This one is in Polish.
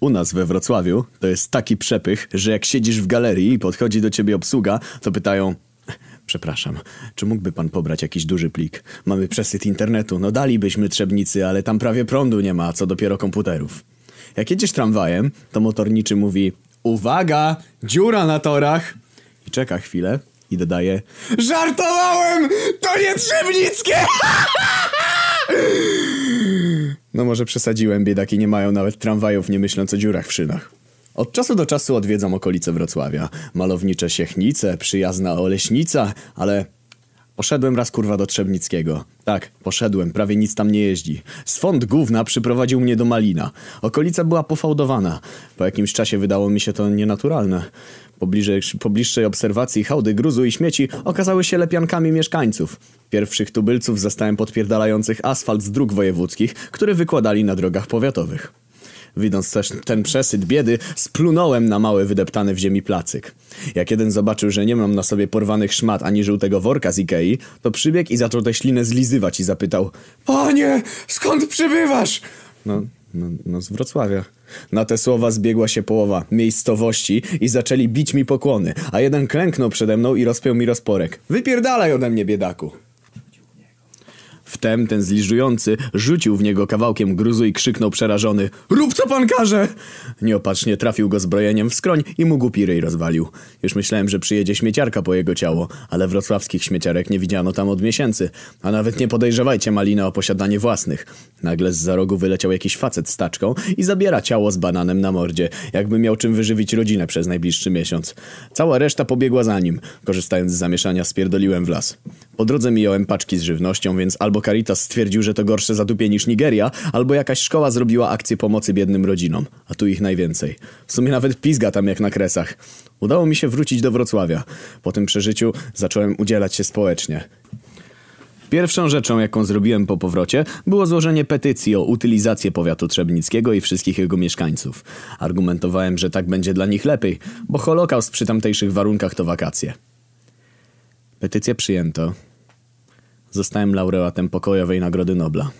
U nas we Wrocławiu to jest taki przepych, że jak siedzisz w galerii i podchodzi do ciebie obsługa, to pytają... Przepraszam, czy mógłby pan pobrać jakiś duży plik? Mamy przesyt internetu, no dalibyśmy trzebnicy, ale tam prawie prądu nie ma, co dopiero komputerów. Jak jedziesz tramwajem, to motorniczy mówi Uwaga, dziura na torach! I czeka chwilę i dodaje Żartowałem! To nie Trzebnickie! No może przesadziłem, biedaki nie mają nawet tramwajów, nie myśląc o dziurach w szynach. Od czasu do czasu odwiedzam okolice Wrocławia. Malownicze Siechnice, przyjazna Oleśnica, ale... Poszedłem raz kurwa do Trzebnickiego. Tak, poszedłem, prawie nic tam nie jeździ. Swąd gówna przyprowadził mnie do Malina. Okolica była pofałdowana. Po jakimś czasie wydało mi się to nienaturalne. Po bliższej obserwacji hałdy gruzu i śmieci okazały się lepiankami mieszkańców. Pierwszych tubylców zastałem podpierdalających asfalt z dróg wojewódzkich, które wykładali na drogach powiatowych. Widząc też ten przesyt biedy, splunąłem na mały wydeptany w ziemi placyk. Jak jeden zobaczył, że nie mam na sobie porwanych szmat ani żółtego worka z Ikei, to przybiegł i zaczął tę ślinę zlizywać i zapytał Panie, skąd przybywasz? No, no, no z Wrocławia. Na te słowa zbiegła się połowa miejscowości i zaczęli bić mi pokłony, a jeden klęknął przede mną i rozpiął mi rozporek. Wypierdalaj ode mnie, biedaku! Wtem ten zliżujący rzucił w niego kawałkiem gruzu i krzyknął przerażony Rób co pan każe! Nieopatrznie trafił go zbrojeniem w skroń i mu głupi ryj rozwalił. Już myślałem, że przyjedzie śmieciarka po jego ciało, ale wrocławskich śmieciarek nie widziano tam od miesięcy. A nawet nie podejrzewajcie Malina o posiadanie własnych. Nagle z za rogu wyleciał jakiś facet z taczką i zabiera ciało z bananem na mordzie, jakby miał czym wyżywić rodzinę przez najbliższy miesiąc. Cała reszta pobiegła za nim. Korzystając z zamieszania spierdoliłem w las. Po drodze mijałem paczki z żywnością, więc albo Caritas stwierdził, że to gorsze zadupie niż Nigeria, albo jakaś szkoła zrobiła akcję pomocy biednym rodzinom, a tu ich najwięcej. W sumie nawet pizga tam jak na kresach. Udało mi się wrócić do Wrocławia. Po tym przeżyciu zacząłem udzielać się społecznie. Pierwszą rzeczą, jaką zrobiłem po powrocie, było złożenie petycji o utylizację powiatu trzebnickiego i wszystkich jego mieszkańców. Argumentowałem, że tak będzie dla nich lepiej, bo holokaust przy tamtejszych warunkach to wakacje. Petycję przyjęto. Zostałem laureatem pokojowej Nagrody Nobla.